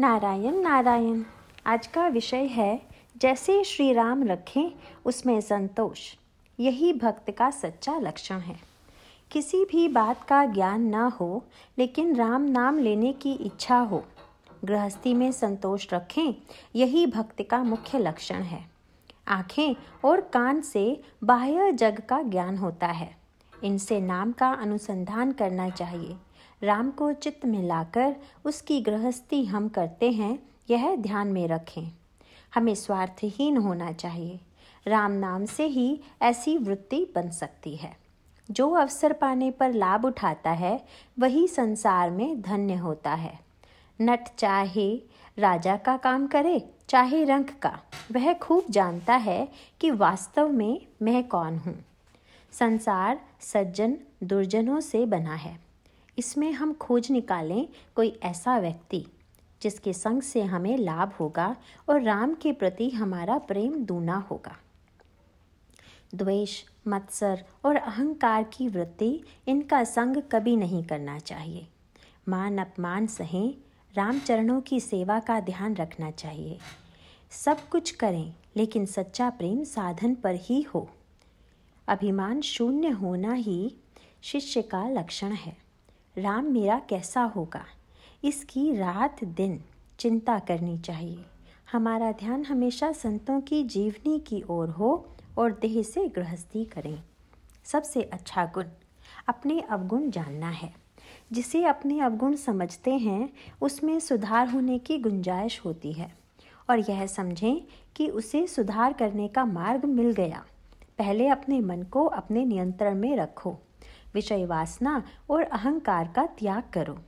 नारायण नारायण। आज का विषय है, जैसे श्री राम रखें, उसमें संतोष। यही भक्त का सच्चा लक्षण है। किसी भी बात का ज्ञान न हो, लेकिन राम नाम लेने की इच्छा हो, गृहस्थी में संतोष रखें, यही भक्त का मुख्य लक्षण है। आँखें और कान से बाह्य जग का ज्ञान होता है। इनसे नाम का अनुसंधान करना चाहिए। राम को चित्त में लाकर उसकी गृहस्थी हम करते हैं, यह ध्यान में रखें। हमें स्वार्थहीन होना चाहिए। राम नाम से ही ऐसी वृत्ति बन सकती है। जो अवसर पाने पर लाभ उठाता है, वही संसार में धन्य होता है। नट चाहे राजा का काम करे, चाहे रंग का, वह खूब जानता है कि वास्तव में मैं कौन हूँ। संसार सज्जन, दुर्जनों से बना है। इसमें हम खोज निकालें कोई ऐसा व्यक्ति जिसके संग से हमें लाभ होगा और राम के प्रति हमारा प्रेम दूना होगा। द्वेष, मत्सर और अहंकार की वृत्ति इनका संग कभी नहीं करना चाहिए। मान अपमान सहें, राम चरणों की सेवा का ध्यान रखना चाहिए। सब कुछ करें, लेकिन सच्चा प्रेम साधन पर ही हो। अभिमान शून्य होना ही शिष्य का लक्षण है। राम मेरा कैसा होगा? इसकी रात दिन चिंता करनी चाहिए। हमारा ध्यान हमेशा संतों की जीवनी की ओर हो और देह से गृहस्थी करें। सबसे अच्छा गुण अपने अवगुण जानना है। जिसे अपने अवगुण समझते हैं, उसमें सुधार होने की गुंजाइश होती है। और यह समझें कि उसे सुधार करने का मार्ग मिल गया। पहले अपने मन को अपने नियंत्रण में रखो। विषय वासना और अहंकार का त्याग करो।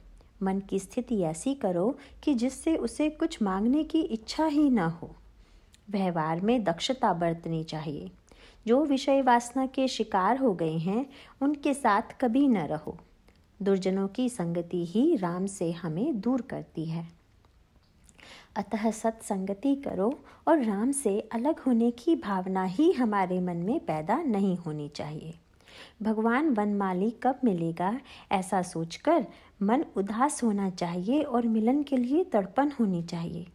मन की स्थिति ऐसी करो कि जिससे उसे कुछ मांगने की इच्छा ही न हो। व्यवहार में दक्षता बरतनी चाहिए। जो विषय वासना के शिकार हो गए हैं, उनके साथ कभी न रहो। दुर्जनों की संगति ही राम से हमें दूर करती है। अतः सत्संगति करो और राम से अलग होने की भावना ही हमारे मन में पैदा नहीं होनी चाहिए। भगवान वनमाली कब मिलेगा, ऐसा सोचकर मन उदास होना चाहिए और मिलन के लिए तड़पन होनी चाहिए।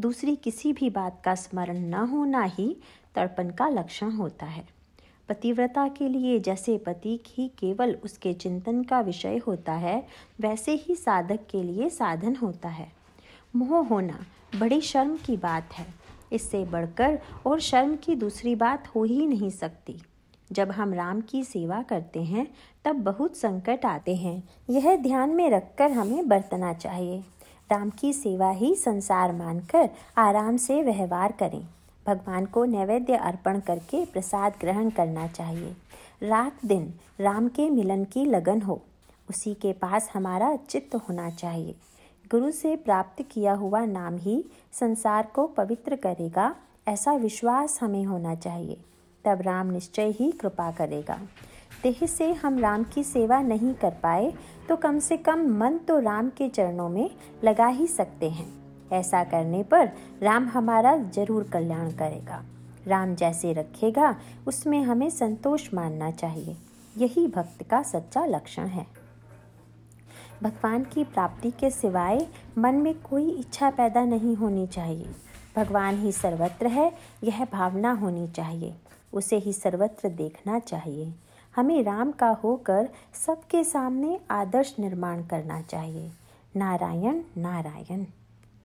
दूसरी किसी भी बात का स्मरण न होना ही तड़पन का लक्षण होता है। पतिव्रता के लिए जैसे पति ही केवल उसके चिंतन का विषय होता है, वैसे ही साधक के लिए साधन होता है। मोह होना बड़ी शर्म की बात है, इससे बढ़कर और शर्म की दूसरी बात हो ही नहीं सकती। जब हम राम की सेवा करते हैं, तब बहुत संकट आते हैं। यह ध्यान में रखकर हमें बरतना चाहिए। राम की सेवा ही संसार मानकर आराम से व्यवहार करें। भगवान को नैवेद्य अर्पण करके प्रसाद ग्रहण करना चाहिए। रात दिन राम के मिलन की लगन हो, उसी के पास हमारा चित्त होना चाहिए। गुरु से प्राप्त किया हुआ नाम ही संसार को पवित्र करेगा, ऐसा विश्वास हमें होना चाहिए। तब राम निश्चय ही कृपा करेगा। देह से हम राम की सेवा नहीं कर पाए तो कम से कम मन तो राम के चरणों में लगा ही सकते हैं। ऐसा करने पर राम हमारा ज़रूर कल्याण करेगा। राम जैसे रखेगा, उसमें हमें संतोष मानना चाहिए। यही भक्त का सच्चा लक्षण है। भगवान की प्राप्ति के सिवाय मन में कोई इच्छा पैदा नहीं होनी चाहिए। भगवान ही सर्वत्र है, यह भावना होनी चाहिए। उसे ही सर्वत्र देखना चाहिए। हमें राम का होकर सबके सामने आदर्श निर्माण करना चाहिए। नारायण नारायण।